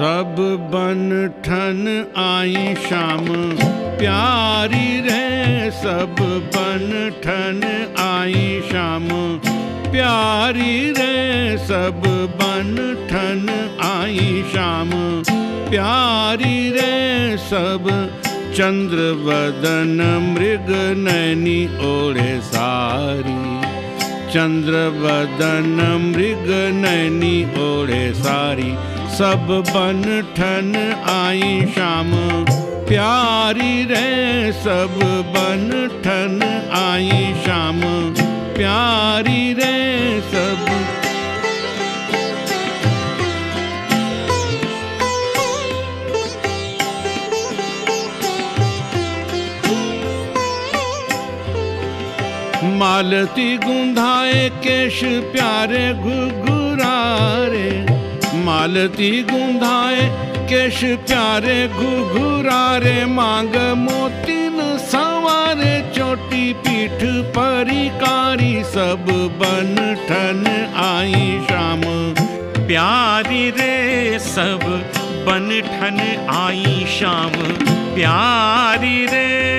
सब बन ठन आई शाम। प्यारी रे सब बन ठन आई शाम। प्यारी रे सब बन ठन आई शाम। प्यारी रे सब चंद्र वदन मृग नैनी ओढ़े सारी। चंद्र वदन मृग नैनी ओढ़े सारी सब बन ठन आई शाम। प्यारी रे सब बन ठन आई शाम। प्यारी रे सब। मालती गुंधाए केश प्यारे घुघुरारे मालती गुंधाए, केश प्यारे घुघुरारे, मांग मोतिन सवारे, चोटी पीठ परिकारी, सब बन ठन आई शाम। प्यारी रे, सब बन ठन आई शाम। प्यारी रे।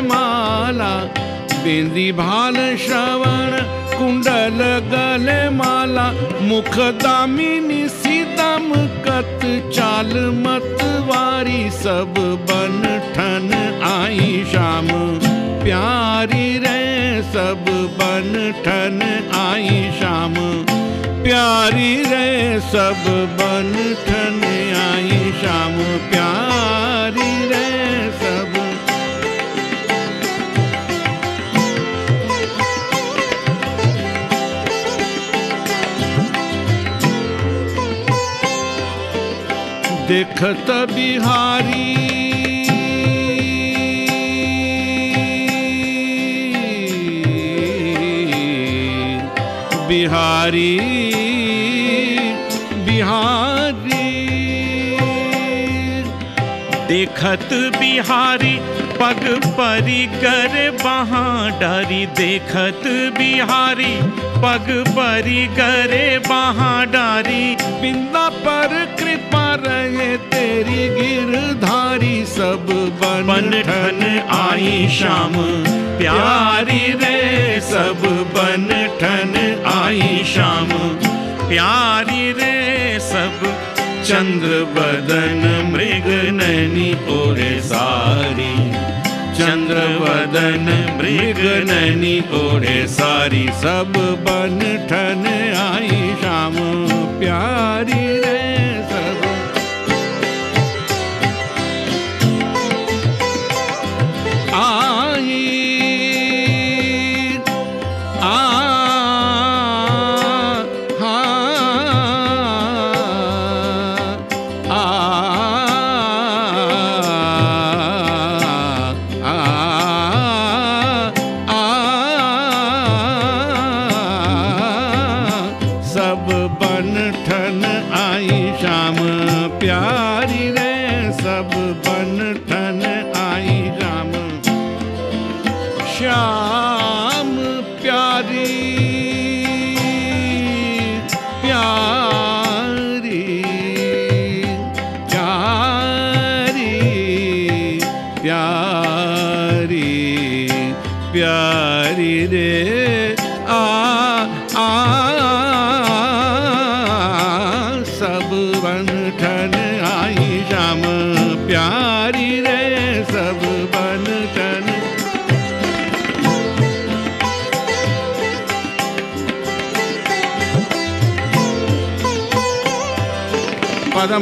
माला। बिंदी भाल श्रवण कुंडल गल माला। मुख दामिनी सीतम कत चाल मतवारी सब बन ठन आई शाम प्यारी रे सब बन ठन आई शाम प्यारी रे सब बन ठन आई शाम प्यारी रे सब। देखत बिहारी। बिहारी देखत बिहारी पग परी कर बहा डारी। देखत बिहारी पग परी करे बहा डारी। बिंदा पर कृपा रहे तेरी गिरधारी सब बन ठन आई शाम प्यारी रे सब बन ठन आई शाम प्यारी रे सब चंद्र बदन मृग ओरे सारी। चंद्र बदन मृग नैनी ओढ़े सारी। सब बन ठन आई शाम प्यारी పద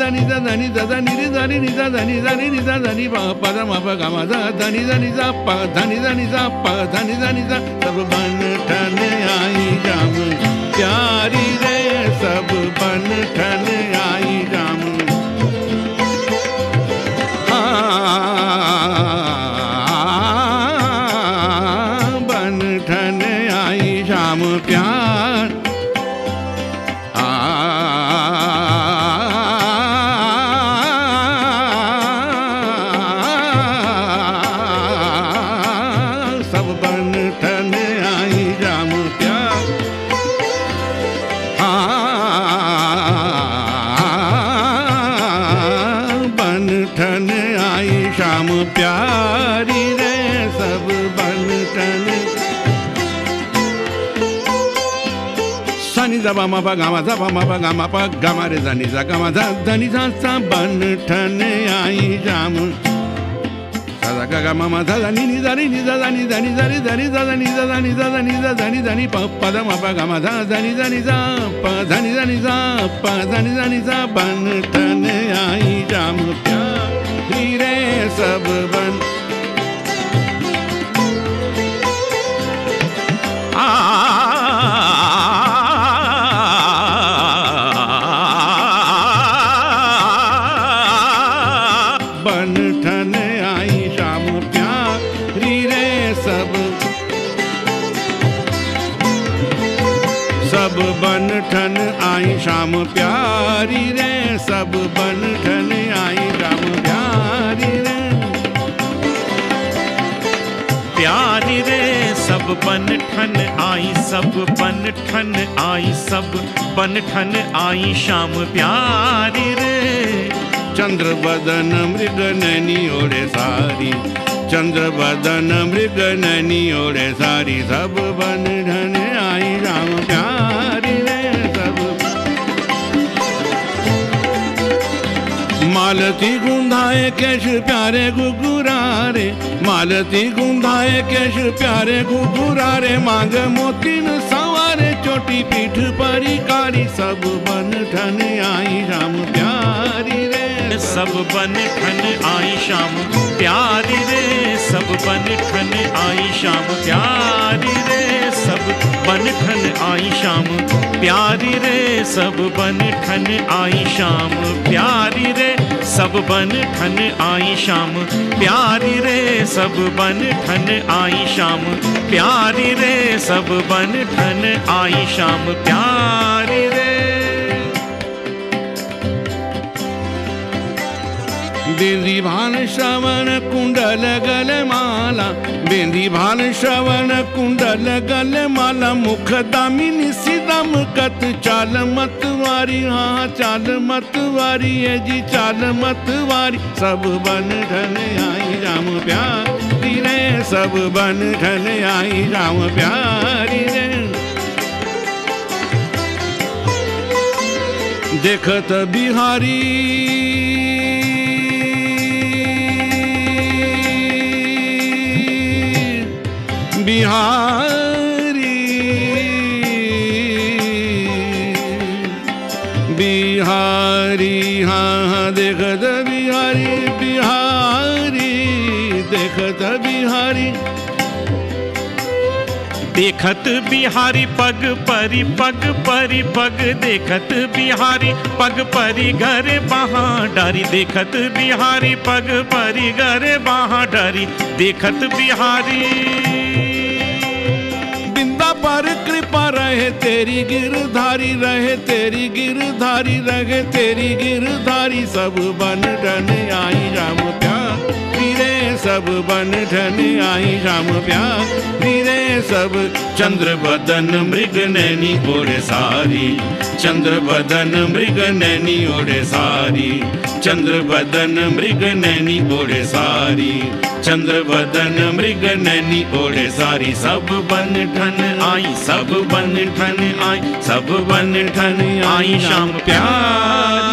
नि नि द त न द नि द नि द नि द नि द नि द దని దని రి దని ని దని దని ని దని ప పద మ ప గ మ ద దని దని ద ప దని దని ద ప దని దని ద सब बन ठन आई राम प्यारी रे सब बन ठन आई राम बन ठन आई शाम प्यार द म प ग म ध प म प ग म प ग म रे ध नि ध ग म ध ध नि ध स बन ठन आई राम सा ध ग ग म म ध ध नि नि ध रि नि ध ध नि ध नि ध रि ध नि ध ध नि ध ध नि ध ध नि ध ध नि ध नि प प ध म प ध ध नि ध नि ध प ध नि ध नि ध प ध नि ध नि ध बन ठन आई राम प्यारी रे सब बन बन ठन आई शाम प्यारी रे, सब बन ठन आई शाम प्यारी रे। प्यारी रे, सब बन ठन आई, सब बन ठन आई, सब बन ठन आई शाम प्यारी रे। चंद्र बदन मृग नैनी ओढ़े सारी चंद्र बदन मृग नैनी ओढ़े सारी, सब बन ठन आई राम प्यारी मालती गुंधाए केश प्यारे गुगुरारे, मालती गुंधाए केश प्यारे गुगुरारे, मांग मोतीन सवारे, चोटी पीठ परी कारी सब बन ठन आई राम प्यारी रे। सब बन ठन आई शाम प्यारी रे, सब बन ठन आई शाम प्यारी रे, सब बन ठन आई शाम। प्यारी रे, सब बन ठन आई शाम। प्यारी रे, सब बन ठन आई शाम। प्यारी रे, सब बन ठन आई शाम। प्यारी रे, सब बन ठन आई शाम। प्यारी बेंदी भान श्रवण कुंडल गल माला। बेंदी भान श्रवण कुंडल गल माला। मुख दामिनी सिदम कत चाल मत वारी। हाँ चाल मत वारी है जी चाल मत वारी। सब बन ठन आई राम प्यारी रे सब बन ढल आई राम प्यारी रे। देखत बिहारी बिहारी। बिहारी हाँ देखत बिहारी बिहारी, देखत बिहारी। देखत बिहारी, पग परी पग परी, पग देखत बिहारी, पग परी घर बहा डारी। देखत बिहारी, पग परी घर बहा डारी। देखत बिहारी। पर कृपा रहे, तेरी गिरधारी रहे, तेरी गिरधारी रहे, तेरी गिरधारी सब बन ठन आई। सब बन ठन आई राम प्यारी। सब चंद्र बदन मृग नैनी ओढ़े सारी। चंद्र बदन मृग नैनी ओढ़े सारी। चंद्र बदन मृग नैनी ओढ़े सारी। चंद्र बदन मृग नैनी ओढ़े सारी। सब बन ठन आई, सब बन ठन आई, सब बन ठन आई शाम प्यार।